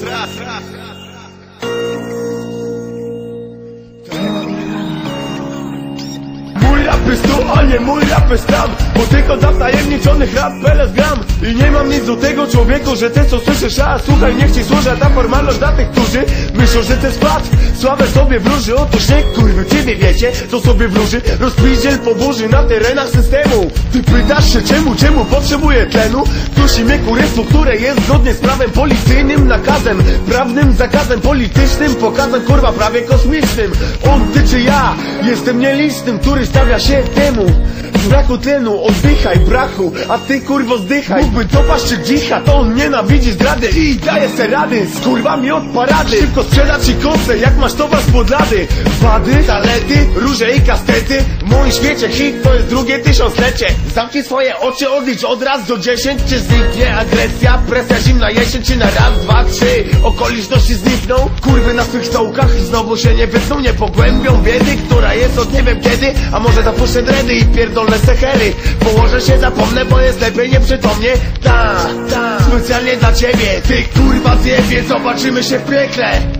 Tra, tra, tra. Jest tu, a nie mój rap jest tam Bo tylko dla wtajemniczonych rap peles gram I nie mam nic do tego człowieku, że ty co słyszysz A słuchaj, niech ci służy ta formalność dla tych, którzy Myślą, że jest płat Sławę sobie wróży, otóż nie kurwy Ciebie wiecie, co sobie wróży. Rozpizdziel po burzy na terenach systemu. Ty pytasz się czemu, czemu potrzebuję tlenu? Kusi mnie kurystwo, które jest zgodnie z prawem policyjnym Nakazem, prawnym zakazem politycznym Pokazem kurwa prawie kosmicznym. On ty czy ja, jestem nielistym Który stawia się merecemos. W braku tlenu, oddychaj brachu A ty kurwo zdychaj. Mógłby dopaść czy dzicha To on nienawidzi zdrady. I daje se rady Z kurwami od parady. Szybko sprzedać ci kosę jak masz towar z podlady. Wady, zalety, róże i kastety. W moim świecie hit to jest drugie tysiąclecie. Zamknij swoje oczy, odlicz od raz do dziesięć. Czy zniknie agresja, presja zimna jesień Czy na raz, dwa, trzy. Okoliczności znikną Kurwy na swych stołkach znowu się nie wytną. Nie pogłębią biedy, która jest od nie wiem kiedy. A może zapuszczę dredy i pierdolne sechery Położę się, zapomnę, bo jest lepiej nieprzytomnie. Ta, ta, specjalnie dla ciebie. Ty kurwa zjebie, zobaczymy się w piekle